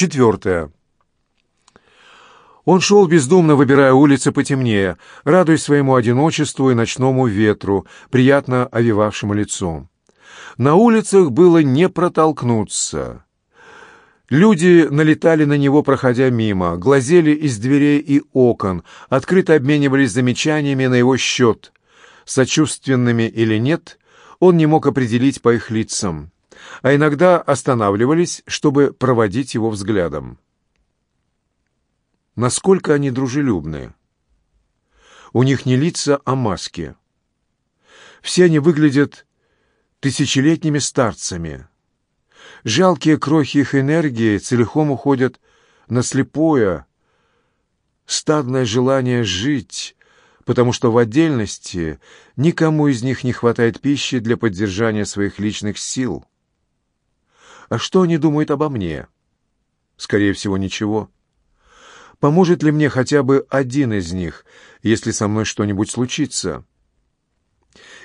Четвертое. Он шел бездумно, выбирая улицы потемнее, радуясь своему одиночеству и ночному ветру, приятно овивавшему лицо. На улицах было не протолкнуться. Люди налетали на него, проходя мимо, глазели из дверей и окон, открыто обменивались замечаниями на его счет. Сочувственными или нет, он не мог определить по их лицам, а иногда останавливались, чтобы проводить его взглядом. Насколько они дружелюбны? У них не лица, а маски. Все они выглядят тысячелетними старцами. Жалкие крохи их энергии целиком уходят на слепое, стадное желание жить, потому что в отдельности никому из них не хватает пищи для поддержания своих личных сил. А что они думают обо мне? Скорее всего, ничего. Поможет ли мне хотя бы один из них, если со мной что-нибудь случится?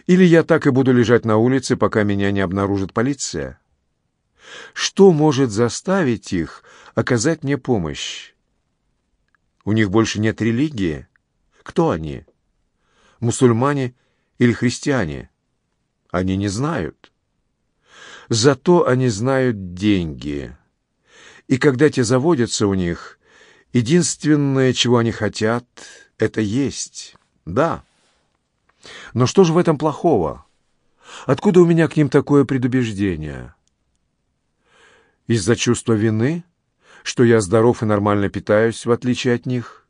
Или я так и буду лежать на улице, пока меня не обнаружит полиция? Что может заставить их оказать мне помощь? У них больше нет религии. Кто они? Мусульмане или христиане? Они не знают. Зато они знают деньги. И когда те заводятся у них, единственное, чего они хотят, это есть. Да. Но что же в этом плохого? Откуда у меня к ним такое предубеждение? Из-за чувства вины, что я здоров и нормально питаюсь, в отличие от них?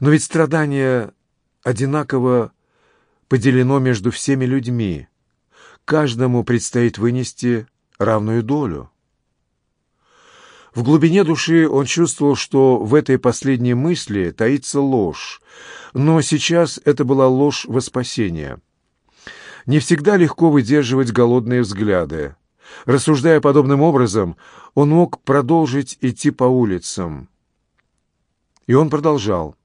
Но ведь страдание одинаково поделено между всеми людьми. Каждому предстоит вынести равную долю. В глубине души он чувствовал, что в этой последней мысли таится ложь, но сейчас это была ложь во спасение. Не всегда легко выдерживать голодные взгляды. Рассуждая подобным образом, он мог продолжить идти по улицам. И он продолжал,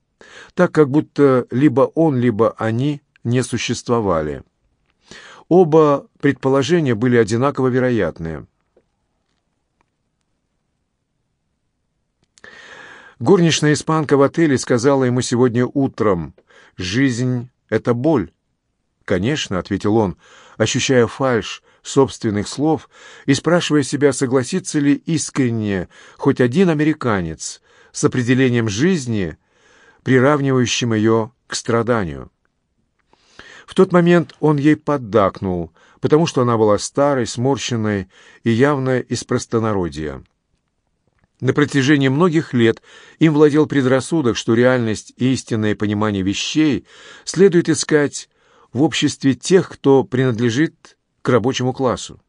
так как будто либо он, либо они не существовали. Оба предположения были одинаково вероятны. Горничная испанка в отеле сказала ему сегодня утром, «Жизнь — это боль». «Конечно», — ответил он, ощущая фальшь собственных слов и спрашивая себя, согласится ли искренне хоть один американец с определением жизни, приравнивающим ее к страданию. В тот момент он ей поддакнул, потому что она была старой, сморщенной и явно из простонародья. На протяжении многих лет им владел предрассудок, что реальность и истинное понимание вещей следует искать в обществе тех, кто принадлежит к рабочему классу.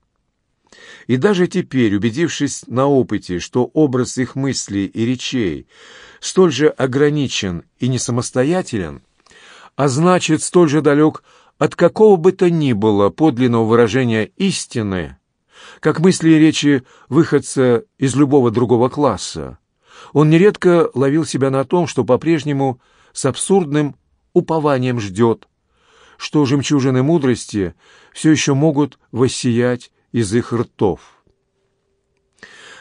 И даже теперь, убедившись на опыте, что образ их мыслей и речей столь же ограничен и не самостоятелен, а значит, столь же далек от какого бы то ни было подлинного выражения истины, как мысли и речи выходца из любого другого класса. Он нередко ловил себя на том, что по-прежнему с абсурдным упованием ждет, что жемчужины мудрости все еще могут воссиять из их ртов.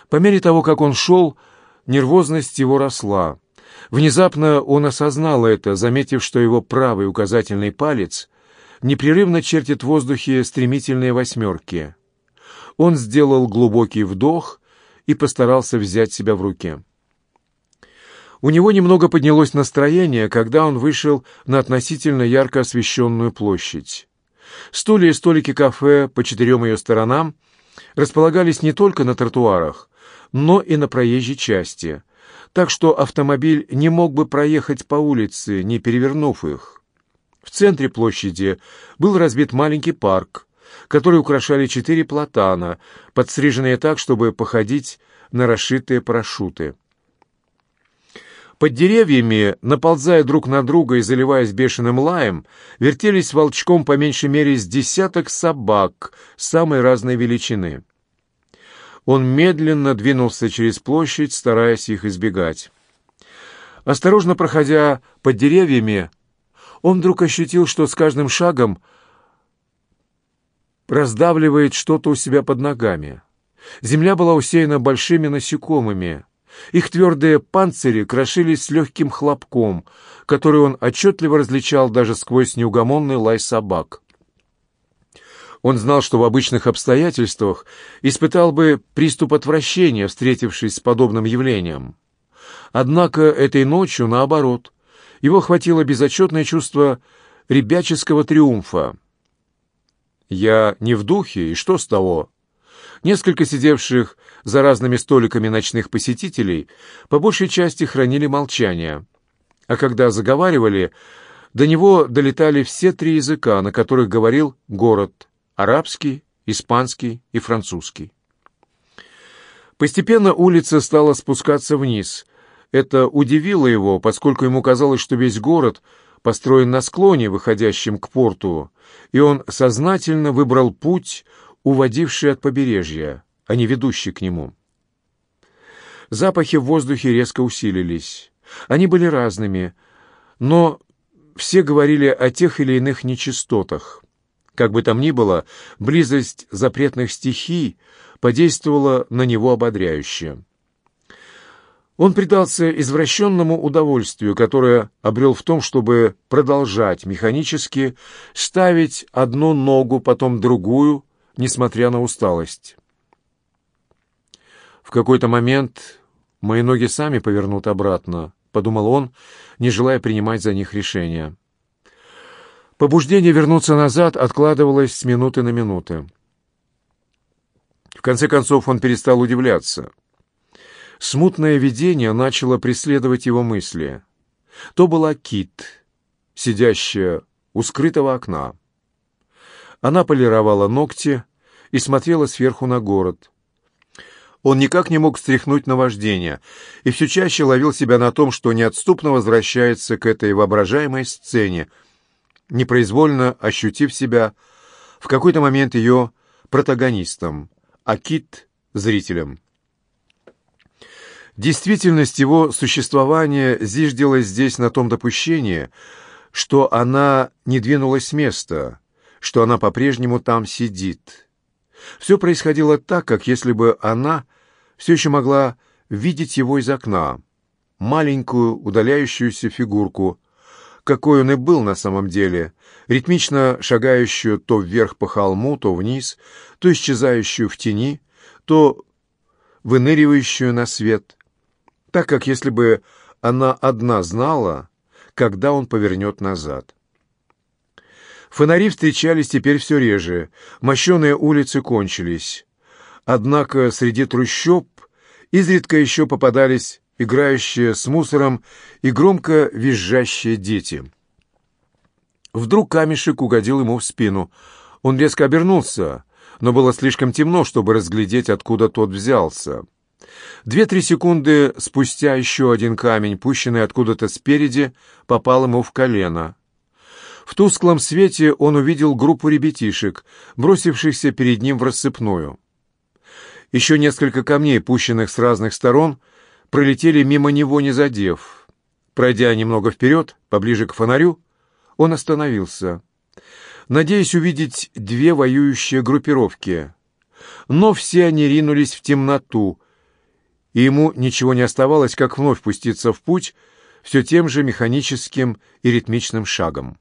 По мере того, как он шел, нервозность его росла. Внезапно он осознал это, заметив, что его правый указательный палец непрерывно чертит в воздухе стремительные восьмерки. Он сделал глубокий вдох и постарался взять себя в руки. У него немного поднялось настроение, когда он вышел на относительно ярко освещенную площадь. Стулья и столики кафе по четырем ее сторонам располагались не только на тротуарах, но и на проезжей части, так что автомобиль не мог бы проехать по улице, не перевернув их. В центре площади был разбит маленький парк, которые украшали четыре платана, подстриженные так, чтобы походить на расшитые парашюты. Под деревьями, наползая друг на друга и заливаясь бешеным лаем, вертелись волчком по меньшей мере с десяток собак самой разной величины. Он медленно двинулся через площадь, стараясь их избегать. Осторожно проходя под деревьями, он вдруг ощутил, что с каждым шагом раздавливает что-то у себя под ногами. Земля была усеяна большими насекомыми. Их твердые панцири крошились с легким хлопком, который он отчетливо различал даже сквозь неугомонный лай собак. Он знал, что в обычных обстоятельствах испытал бы приступ отвращения, встретившись с подобным явлением. Однако этой ночью, наоборот, его охватило безотчетное чувство ребяческого триумфа. «Я не в духе, и что с того?» Несколько сидевших за разными столиками ночных посетителей по большей части хранили молчание, а когда заговаривали, до него долетали все три языка, на которых говорил город — арабский, испанский и французский. Постепенно улица стала спускаться вниз. Это удивило его, поскольку ему казалось, что весь город построен на склоне, выходящем к порту, и он сознательно выбрал путь, уводивший от побережья, а не ведущий к нему. Запахи в воздухе резко усилились. Они были разными, но все говорили о тех или иных нечистотах. Как бы там ни было, близость запретных стихий подействовала на него ободряюще. Он предался извращенному удовольствию, которое обрел в том, чтобы продолжать механически ставить одну ногу, потом другую, несмотря на усталость. В какой-то момент мои ноги сами повернут обратно, подумал он, не желая принимать за них решения. Побуждение вернуться назад откладывалось с минуты на минуты. В конце концов он перестал удивляться. Смутное видение начало преследовать его мысли. То была Кит, сидящая у скрытого окна. Она полировала ногти и смотрела сверху на город. Он никак не мог стряхнуть наваждение и все чаще ловил себя на том, что неотступно возвращается к этой воображаемой сцене, непроизвольно ощутив себя в какой-то момент ее протагонистом, а Кит — зрителем. Действительность его существования зиждилась здесь на том допущении, что она не двинулась с места — что она по-прежнему там сидит. Все происходило так, как если бы она все еще могла видеть его из окна, маленькую удаляющуюся фигурку, какой он и был на самом деле, ритмично шагающую то вверх по холму, то вниз, то исчезающую в тени, то выныривающую на свет, так как если бы она одна знала, когда он повернет назад. Фонари встречались теперь все реже, мощеные улицы кончились. Однако среди трущоб изредка еще попадались играющие с мусором и громко визжащие дети. Вдруг камешек угодил ему в спину. Он резко обернулся, но было слишком темно, чтобы разглядеть, откуда тот взялся. Две-три секунды спустя еще один камень, пущенный откуда-то спереди, попал ему в колено. В тусклом свете он увидел группу ребятишек, бросившихся перед ним в рассыпную. Еще несколько камней, пущенных с разных сторон, пролетели мимо него, не задев. Пройдя немного вперед, поближе к фонарю, он остановился, надеясь увидеть две воюющие группировки. Но все они ринулись в темноту, и ему ничего не оставалось, как вновь пуститься в путь все тем же механическим и ритмичным шагом.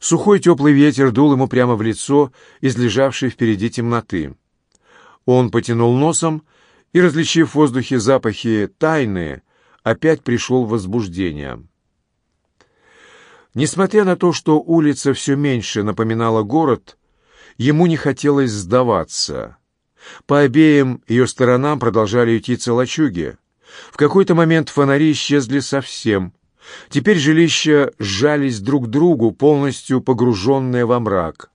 Сухой теплый ветер дул ему прямо в лицо из лежавшей впереди темноты. Он потянул носом и, различив в воздухе запахи тайны, опять пришел в возбуждение. Несмотря на то, что улица все меньше напоминала город, ему не хотелось сдаваться. По обеим ее сторонам продолжали ютиться лачуги. В какой-то момент фонари исчезли совсем — Теперь жилища сжались друг к другу, полностью погруженные во мрак.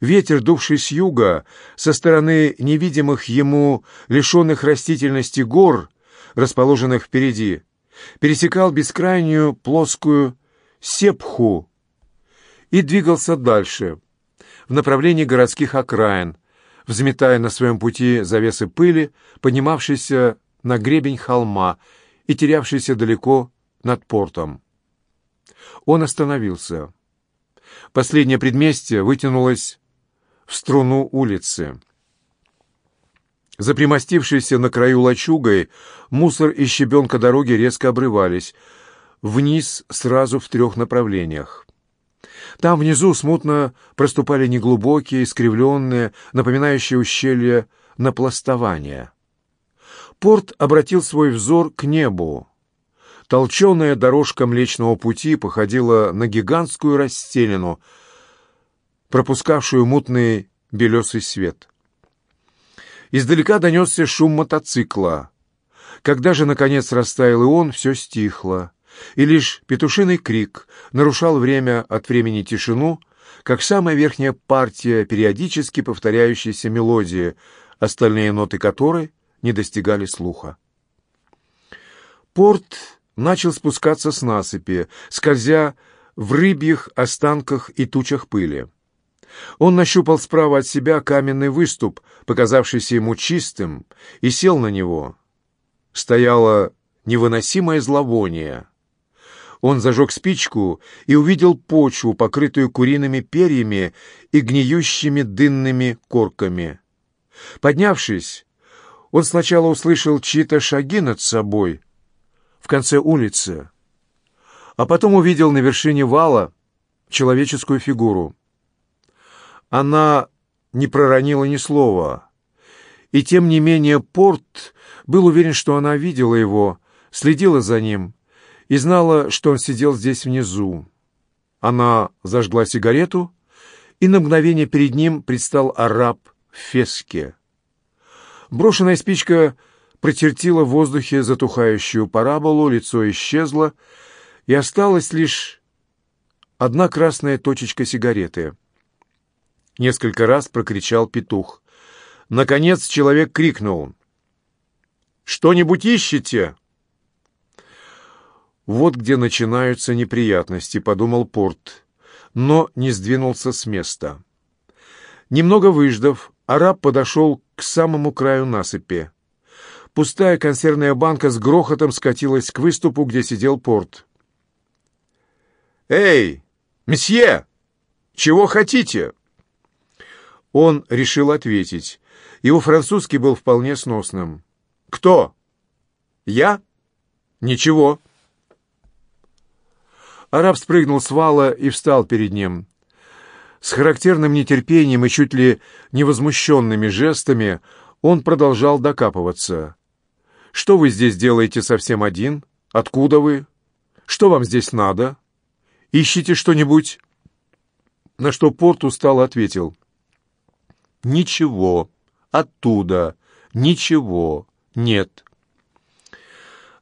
Ветер, дувший с юга, со стороны невидимых ему, лишенных растительности гор, расположенных впереди, пересекал бескрайнюю плоскую сепху и двигался дальше, в направлении городских окраин, взметая на своем пути завесы пыли, поднимавшиеся на гребень холма и терявшиеся далеко над портом. Он остановился. Последнее предместье вытянулось в струну улицы. За примостившейся на краю лачугой мусор и щебенка дороги резко обрывались, вниз сразу в трех направлениях. Там внизу смутно проступали неглубокие, искривленные, напоминающие ущелья напластования. Порт обратил свой взор к небу. Толченая дорожка Млечного Пути походила на гигантскую расстелену, пропускавшую мутный белесый свет. Издалека донесся шум мотоцикла. Когда же, наконец, растаял и он, все стихло, и лишь петушиный крик нарушал время от времени тишину, как самая верхняя партия периодически повторяющейся мелодии, остальные ноты которой не достигали слуха. Порт начал спускаться с насыпи, скользя в рыбьих останках и тучах пыли. Он нащупал справа от себя каменный выступ, показавшийся ему чистым, и сел на него. Стояло невыносимое зловоние. Он зажег спичку и увидел почву, покрытую куриными перьями и гниющими дынными корками. Поднявшись, он сначала услышал чьи-то шаги над собой в конце улицы, а потом увидел на вершине вала человеческую фигуру. Она не проронила ни слова, и тем не менее Порт был уверен, что она видела его, следила за ним и знала, что он сидел здесь внизу. Она зажгла сигарету, и на мгновение перед ним предстал араб в феске. Брошенная спичка прочертила в воздухе затухающую параболу, лицо исчезло, и осталась лишь одна красная точечка сигареты. Несколько раз прокричал петух. Наконец человек крикнул. «Что-нибудь ищете?» «Вот где начинаются неприятности», — подумал Порт, но не сдвинулся с места. Немного выждав, араб подошел к самому краю насыпи. Пустая консервная банка с грохотом скатилась к выступу, где сидел Порт. «Эй, месье! Чего хотите?» Он решил ответить. Его французский был вполне сносным. «Кто? Я? Ничего». Араб спрыгнул с вала и встал перед ним. С характерным нетерпением и чуть ли невозмущенными жестами он продолжал докапываться. «Что вы здесь делаете совсем один? Откуда вы? Что вам здесь надо? Ищите что-нибудь?» На что Порт устало ответил. «Ничего. Оттуда. Ничего. Нет».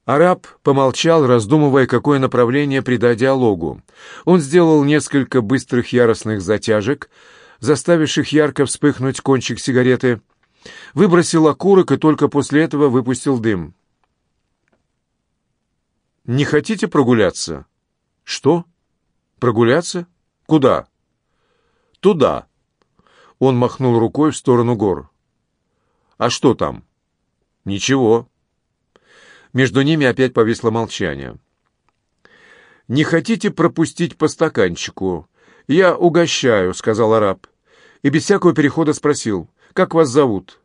Араб помолчал, раздумывая, какое направление придать диалогу. Он сделал несколько быстрых яростных затяжек, заставивших ярко вспыхнуть кончик сигареты, выбросил окурок и только после этого выпустил дым. «Не хотите прогуляться?» «Что? Прогуляться? Куда?» «Туда». Он махнул рукой в сторону гор. «А что там?» «Ничего». Между ними опять повисло молчание. «Не хотите пропустить по стаканчику? Я угощаю», — сказал араб. И без всякого перехода спросил, «Как вас зовут?»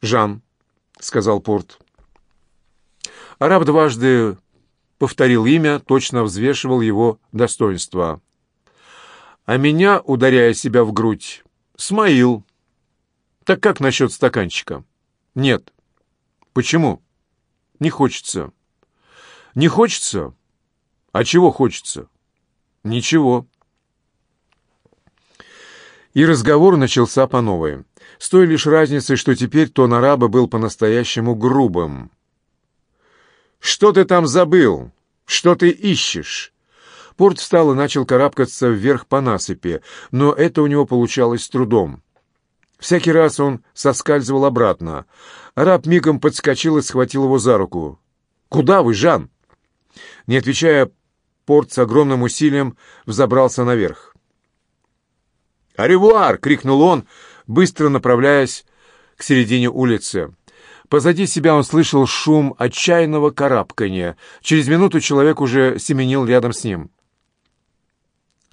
«Жан», — сказал Порт. Араб дважды повторил имя, точно взвешивал его достоинство. А меня, ударяя себя в грудь, Смаил. Так как насчет стаканчика? Нет. Почему? Не хочется. Не хочется? А чего хочется? Ничего. И разговор начался по новой. С той лишь разницей, что теперь тон араба был по-настоящему грубым. «Что ты там забыл? Что ты ищешь?» Порт встал и начал карабкаться вверх по насыпи, но это у него получалось с трудом. Всякий раз он соскальзывал обратно. Араб мигом подскочил и схватил его за руку. «Куда вы, Жан?» Не отвечая, Порт с огромным усилием взобрался наверх. «Аревуар!» — крикнул он, быстро направляясь к середине улицы. Позади себя он слышал шум отчаянного карабкания. Через минуту человек уже семенил рядом с ним.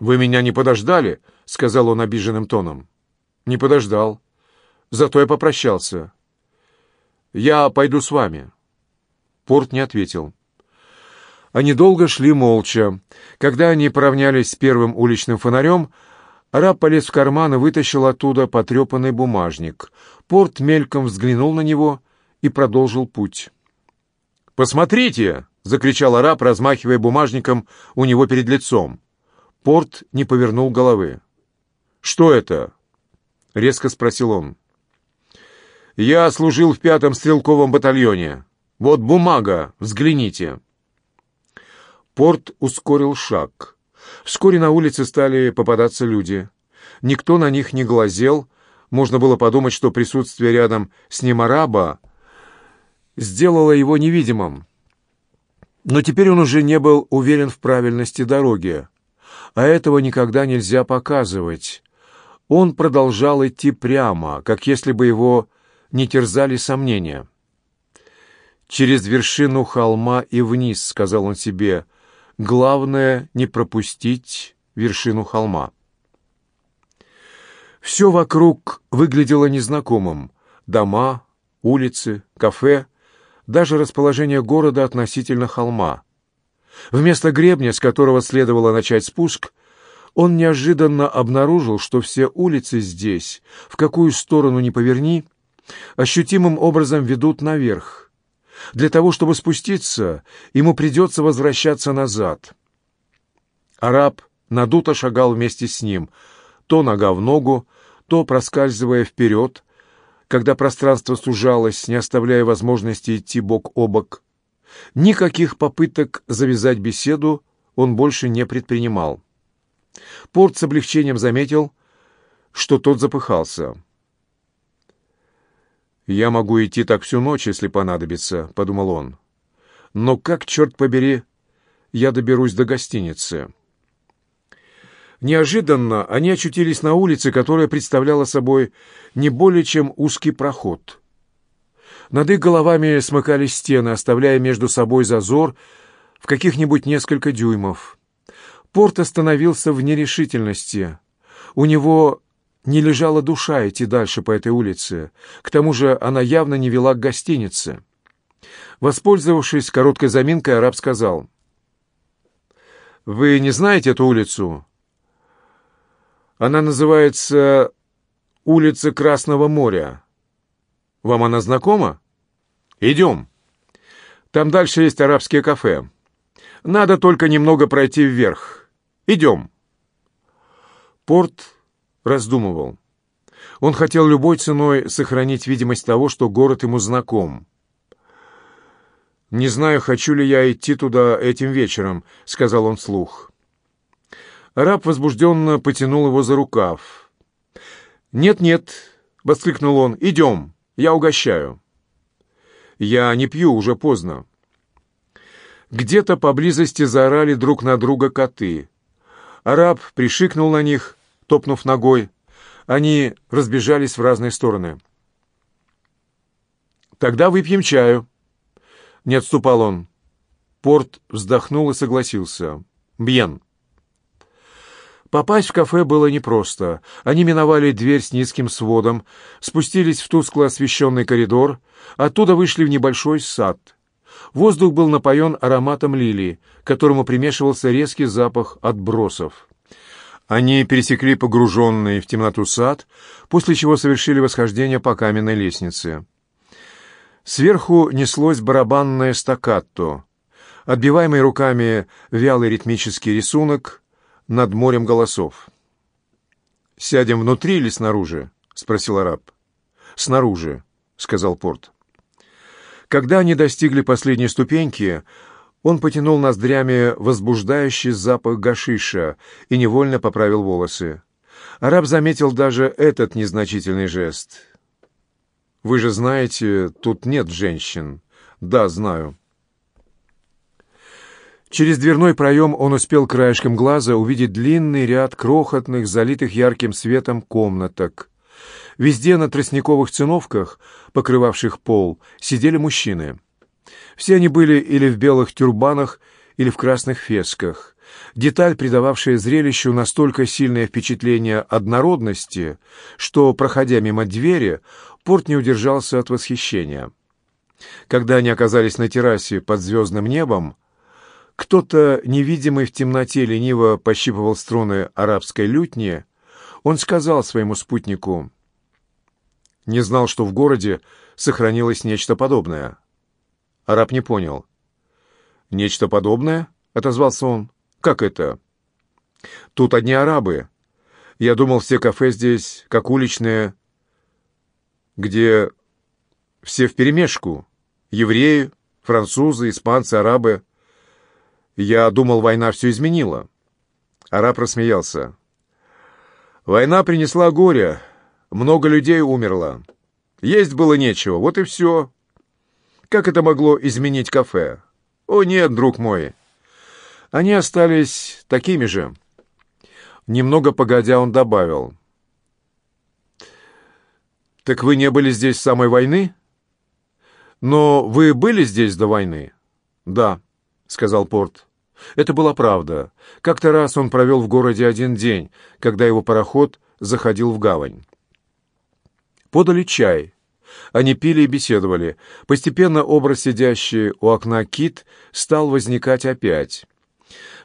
«Вы меня не подождали?» — сказал он обиженным тоном. «Не подождал. Зато я попрощался». Я пойду с вами». Порт не ответил. Они долго шли молча. Когда они поравнялись с первым уличным фонарем, Раб полез в карман и вытащил оттуда потрепанный бумажник. Порт мельком взглянул на него и продолжил путь. «Посмотрите!» — закричал араб, размахивая бумажником у него перед лицом. Порт не повернул головы. «Что это?» — резко спросил он. «Я служил в пятом стрелковом батальоне. Вот бумага, взгляните». Порт ускорил шаг. Вскоре на улице стали попадаться люди. Никто на них не глазел. Можно было подумать, что присутствие рядом с ним араба сделало его невидимым. Но теперь он уже не был уверен в правильности дороги. А этого никогда нельзя показывать. Он продолжал идти прямо, как если бы его не терзали сомнения. «Через вершину холма и вниз», — сказал он себе, — Главное — не пропустить вершину холма. Все вокруг выглядело незнакомым. Дома, улицы, кафе, даже расположение города относительно холма. Вместо гребня, с которого следовало начать спуск, он неожиданно обнаружил, что все улицы здесь, в какую сторону ни поверни, ощутимым образом ведут наверх. Для того, чтобы спуститься, ему придется возвращаться назад. Араб надуто шагал вместе с ним, то нога в ногу, то проскальзывая вперед, когда пространство сужалось, не оставляя возможности идти бок о бок. Никаких попыток завязать беседу он больше не предпринимал. Порт с облегчением заметил, что тот запыхался. «Я могу идти так всю ночь, если понадобится», — подумал он. «Но как, черт побери, я доберусь до гостиницы?» Неожиданно они очутились на улице, которая представляла собой не более чем узкий проход. Над их головами смыкались стены, оставляя между собой зазор в каких-нибудь несколько дюймов. Порт остановился в нерешительности. У него не лежала душа идти дальше по этой улице. К тому же она явно не вела к гостинице. Воспользовавшись короткой заминкой, араб сказал. «Вы не знаете эту улицу?» «Она называется улица Красного моря. Вам она знакома? Идем. Там дальше есть арабские кафе. Надо только немного пройти вверх. Идем». Порт раздумывал. Он хотел любой ценой сохранить видимость того, что город ему знаком. «Не знаю, хочу ли я идти туда этим вечером», — сказал он вслух. Раб возбужденно потянул его за рукав. «Нет-нет», — воскликнул он, — «идем, я угощаю». «Я не пью, уже поздно». Где-то поблизости заорали друг на друга коты. Араб пришикнул на них — топнув ногой. Они разбежались в разные стороны. «Тогда выпьем чаю». Не отступал он. Порт вздохнул и согласился. «Бьен». Попасть в кафе было непросто. Они миновали дверь с низким сводом, спустились в тускло освещенный коридор, оттуда вышли в небольшой сад. Воздух был напоен ароматом лилии, к которому примешивался резкий запах отбросов. Они пересекли погруженный в темноту сад, после чего совершили восхождение по каменной лестнице. Сверху неслось барабанное стаккато, отбиваемый руками вялый ритмический рисунок над морем голосов. «Сядем внутри или снаружи?» — спросил араб. «Снаружи», — сказал Порт. Когда они достигли последней ступеньки, он потянул ноздрями возбуждающий запах гашиша и невольно поправил волосы. Араб заметил даже этот незначительный жест. «Вы же знаете, тут нет женщин». «Да, знаю». Через дверной проем он успел краешком глаза увидеть длинный ряд крохотных, залитых ярким светом комнаток. Везде на тростниковых циновках, покрывавших пол, сидели мужчины — все они были или в белых тюрбанах, или в красных фесках. Деталь, придававшая зрелищу настолько сильное впечатление однородности, что, проходя мимо двери, Порт не удержался от восхищения. Когда они оказались на террасе под звездным небом, кто-то, невидимый в темноте, лениво пощипывал струны арабской лютни. Он сказал своему спутнику, «Не знал, что в городе сохранилось нечто подобное». Араб не понял. «Нечто подобное?» — отозвался он. «Как это?» «Тут одни арабы. Я думал, все кафе здесь, как уличные, где все вперемешку. Евреи, французы, испанцы, арабы. Я думал, война все изменила». Араб рассмеялся. «Война принесла горе. Много людей умерло. Есть было нечего, вот и все. Как это могло изменить кафе? О нет, друг мой. Они остались такими же. Немного погодя он добавил. «Так вы не были здесь с самой войны?» «Но вы были здесь до войны?» «Да», — сказал Порт. Это была правда. Как-то раз он провел в городе один день, когда его пароход заходил в гавань. Подали чай. Они пили и беседовали. Постепенно образ, сидящий у окна кит, стал возникать опять.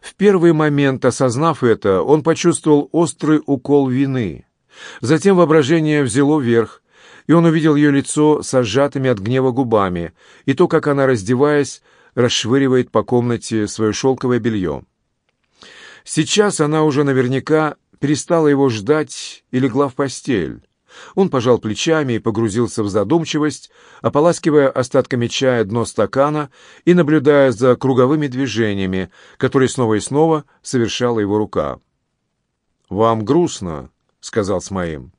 В первый момент, осознав это, он почувствовал острый укол вины. Затем воображение взяло верх, и он увидел ее лицо с сжатыми от гнева губами, и то, как она, раздеваясь, расшвыривает по комнате свое шелковое белье. Сейчас она уже наверняка перестала его ждать и легла в постель. Он пожал плечами и погрузился в задумчивость, ополаскивая остатками чая дно стакана и наблюдая за круговыми движениями, которые снова и снова совершала его рука. «Вам грустно?» — сказал Смаим.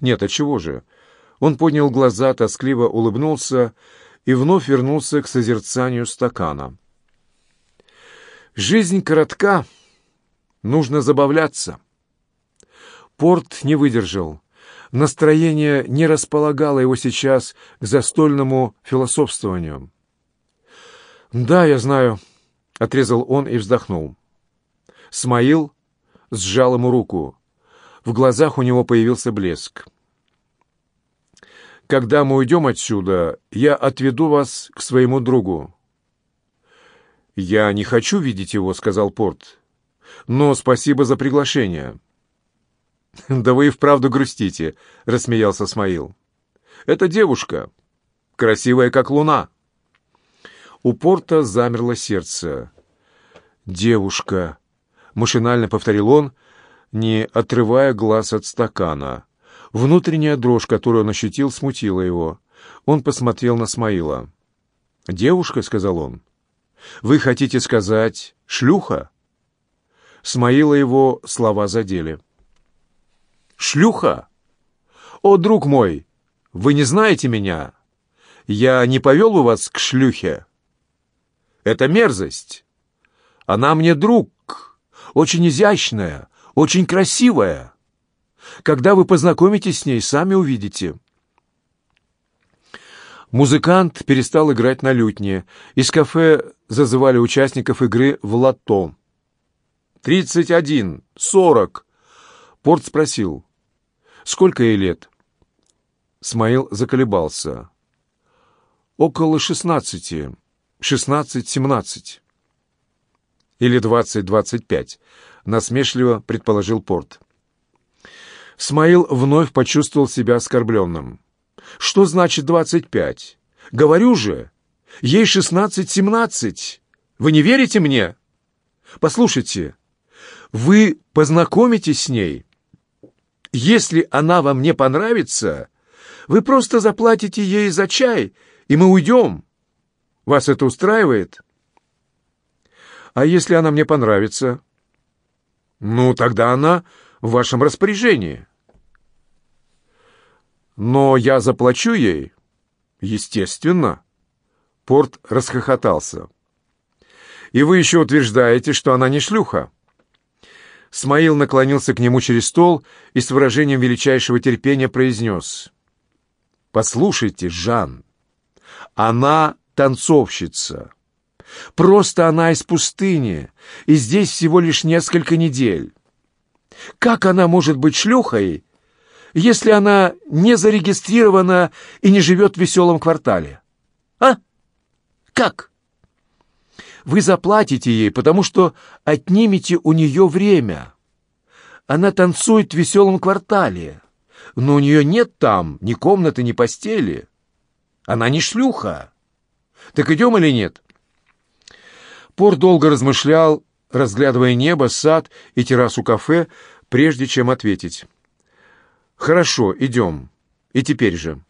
«Нет, а чего же?» Он поднял глаза, тоскливо улыбнулся и вновь вернулся к созерцанию стакана. «Жизнь коротка, нужно забавляться». Порт не выдержал. Настроение не располагало его сейчас к застольному философствованию. «Да, я знаю», — отрезал он и вздохнул. Смаил сжал ему руку. В глазах у него появился блеск. «Когда мы уйдем отсюда, я отведу вас к своему другу». «Я не хочу видеть его», — сказал Порт. «Но спасибо за приглашение». «Да вы и вправду грустите», — рассмеялся Смаил. «Это девушка, красивая, как луна». У Порта замерло сердце. «Девушка», — машинально повторил он, не отрывая глаз от стакана. Внутренняя дрожь, которую он ощутил, смутила его. Он посмотрел на Смаила. «Девушка», — сказал он, — «вы хотите сказать шлюха?» Смаила его слова задели. Шлюха? О, друг мой, вы не знаете меня. Я не повел у вас к шлюхе. Это мерзость. Она мне друг, очень изящная, очень красивая. Когда вы познакомитесь с ней, сами увидите. Музыкант перестал играть на лютне. Из кафе зазывали участников игры в лото. «Тридцать один, сорок». Порт спросил, Сколько ей лет?» Смаил заколебался. «Около шестнадцати. Шестнадцать-семнадцать». «Или двадцать-двадцать пять», — насмешливо предположил Порт. Смаил вновь почувствовал себя оскорбленным. «Что значит двадцать пять? Говорю же, ей шестнадцать-семнадцать. Вы не верите мне? Послушайте, вы познакомитесь с ней, если она вам не понравится, вы просто заплатите ей за чай, и мы уйдем. Вас это устраивает? А если она мне понравится? Ну, тогда она в вашем распоряжении. Но я заплачу ей? Естественно. Порт расхохотался. И вы еще утверждаете, что она не шлюха? Смаил наклонился к нему через стол и с выражением величайшего терпения произнес. «Послушайте, Жан, она танцовщица. Просто она из пустыни, и здесь всего лишь несколько недель. Как она может быть шлюхой, если она не зарегистрирована и не живет в веселом квартале? А? Как? Вы заплатите ей, потому что отнимете у нее время. Она танцует в веселом квартале, но у нее нет там ни комнаты, ни постели. Она не шлюха. Так идем или нет? Пор долго размышлял, разглядывая небо, сад и террасу кафе, прежде чем ответить. «Хорошо, идем. И теперь же».